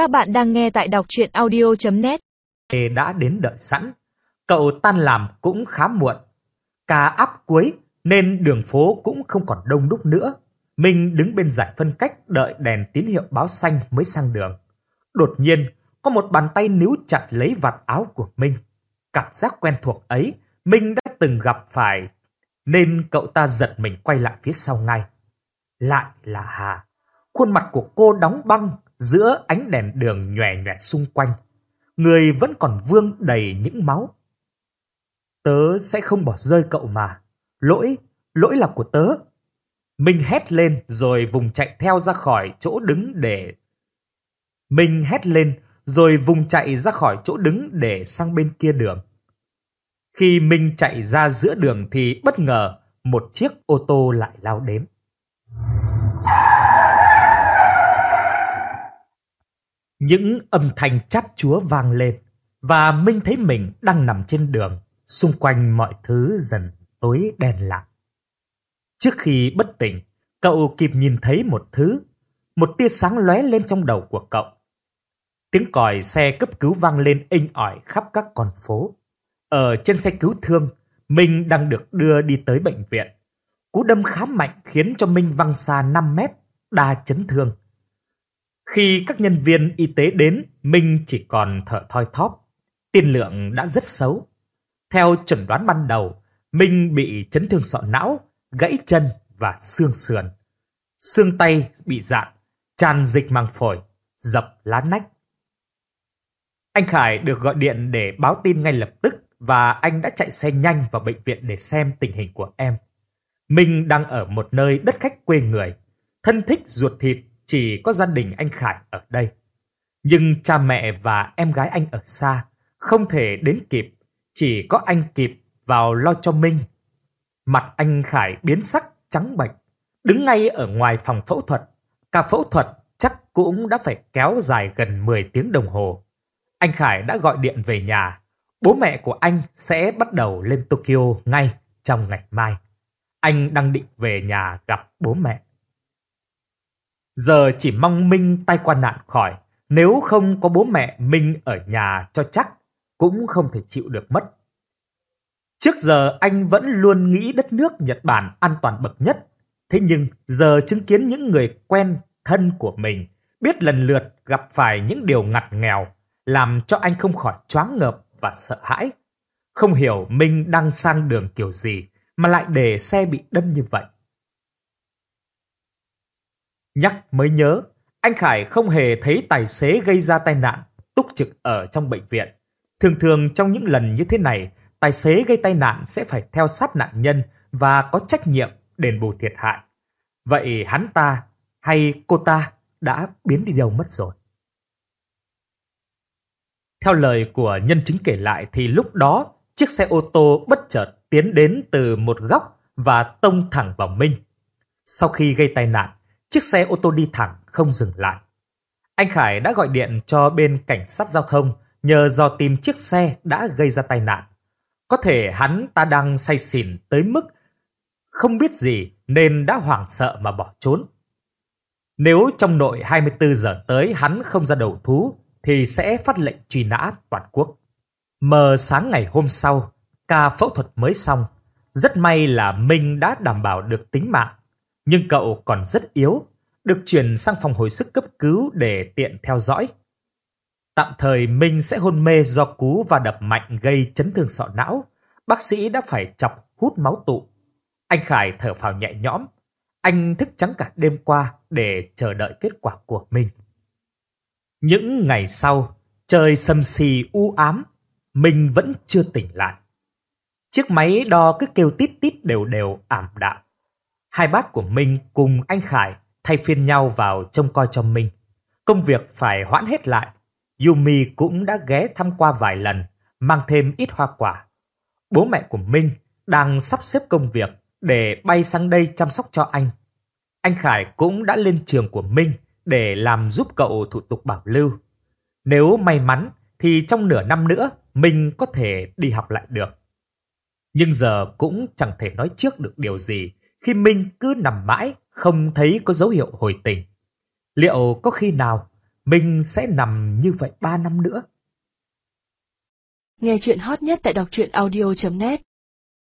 Các bạn đang nghe tại đọc chuyện audio.net đã đến đợi sẵn. Cậu tan làm cũng khá muộn. Ca áp cuối nên đường phố cũng không còn đông đúc nữa. Minh đứng bên giải phân cách đợi đèn tín hiệu báo xanh mới sang đường. Đột nhiên, có một bàn tay níu chặt lấy vạt áo của Minh. Cảm giác quen thuộc ấy, Minh đã từng gặp phải, nên cậu ta giật mình quay lại phía sau ngay. Lại là Hà. Khuôn mặt của cô đóng băng giữa ánh đèn đường nhòe nhòe xung quanh. Người vẫn còn vương đầy những máu. Tớ sẽ không bỏ rơi cậu mà. Lỗi, lỗi là của tớ. Minh hét lên rồi vùng chạy theo ra khỏi chỗ đứng để... Minh hét lên rồi vùng chạy ra khỏi chỗ đứng để sang bên kia đường. Khi Minh chạy ra giữa đường thì bất ngờ một chiếc ô tô lại lao đến. Những âm thanh chát chúa vang lên và Minh thấy mình đang nằm trên đường, xung quanh mọi thứ dần tối đen lại. Trước khi bất tỉnh, cậu kịp nhìn thấy một thứ, một tia sáng lóe lên trong đầu của cậu. Tiếng còi xe cấp cứu vang lên inh ỏi khắp các con phố. Ở trên xe cứu thương, Minh đang được đưa đi tới bệnh viện. Cú đâm khá mạnh khiến cho Minh văng xa 5 mét, đa chấn thương. Khi các nhân viên y tế đến, Minh chỉ còn thở thoi thóp. Tiên lượng đã rất xấu. Theo chuẩn đoán ban đầu, Minh bị chấn thương sọ não, gãy chân và xương sườn. Xương tay bị dạn, tràn dịch màng phổi, dập lá nách. Anh Khải được gọi điện để báo tin ngay lập tức và anh đã chạy xe nhanh vào bệnh viện để xem tình hình của em. Minh đang ở một nơi đất khách quê người, thân thích ruột thịt chỉ có gia đình anh Khải ở đây. Nhưng cha mẹ và em gái anh ở xa, không thể đến kịp, chỉ có anh kịp vào lo cho Minh. Mặt anh Khải biến sắc trắng bệch, đứng ngay ở ngoài phòng phẫu thuật. Cả phẫu thuật chắc cũng đã phải kéo dài gần 10 tiếng đồng hồ. Anh Khải đã gọi điện về nhà. Bố mẹ của anh sẽ bắt đầu lên Tokyo ngay trong ngày mai. Anh đang định về nhà gặp bố mẹ. Giờ chỉ mong Minh tay qua nạn khỏi. Nếu không có bố mẹ Minh ở nhà cho chắc, cũng không thể chịu được mất. Trước giờ anh vẫn luôn nghĩ đất nước Nhật Bản an toàn bậc nhất. Thế nhưng giờ chứng kiến những người quen thân của mình biết lần lượt gặp phải những điều ngặt nghèo làm cho anh không khỏi choáng ngợp và sợ hãi. Không hiểu Minh đang sang đường kiểu gì mà lại để xe bị đâm như vậy. Nhắc mới nhớ, anh Khải không hề thấy tài xế gây ra tai nạn túc trực ở trong bệnh viện. Thường thường trong những lần như thế này, tài xế gây tai nạn sẽ phải theo sát nạn nhân và có trách nhiệm đền bù thiệt hại. Vậy hắn ta hay cô ta đã biến đi đâu mất rồi? Theo lời của nhân chứng kể lại thì lúc đó chiếc xe ô tô bất chợt tiến đến từ một góc và tông thẳng vào Minh. Sau khi gây tai nạn, chiếc xe ô tô đi thẳng không dừng lại. Anh Khải đã gọi điện cho bên cảnh sát giao thông nhờ dò tìm chiếc xe đã gây ra tai nạn. Có thể hắn ta đang say xỉn tới mức không biết gì nên đã hoảng sợ mà bỏ trốn. Nếu trong nội 24 giờ tới hắn không ra đầu thú thì sẽ phát lệnh truy nã toàn quốc. Mờ sáng ngày hôm sau, ca phẫu thuật mới xong. Rất may là Minh đã đảm bảo được tính mạng, nhưng cậu còn rất yếu, được chuyển sang phòng hồi sức cấp cứu để tiện theo dõi. Tạm thời Minh sẽ hôn mê do cú và đập mạnh gây chấn thương sọ não. Bác sĩ đã phải chọc hút máu tụ. Anh Khải thở phào nhẹ nhõm. Anh thức trắng cả đêm qua để chờ đợi kết quả của mình. Những ngày sau, trời sầm xì u ám, mình vẫn chưa tỉnh lại. Chiếc máy đo cứ kêu tít tít đều đều ảm đạm. Hai bác của Minh cùng anh Khải thay phiên nhau vào trông coi cho Minh. Công việc phải hoãn hết lại. Yumi cũng đã ghé thăm qua vài lần, mang thêm ít hoa quả. Bố mẹ của Minh đang sắp xếp công việc để bay sang đây chăm sóc cho anh. Anh Khải cũng đã lên trường của Minh để làm giúp cậu thủ tục bảo lưu. Nếu may mắn thì trong nửa năm nữa mình có thể đi học lại được. Nhưng giờ cũng chẳng thể nói trước được điều gì khi Minh cứ nằm mãi, không thấy có dấu hiệu hồi tình. Liệu có khi nào mình sẽ nằm như vậy ba năm nữa. Nghe chuyện hot nhất tại đọc truyện audio.net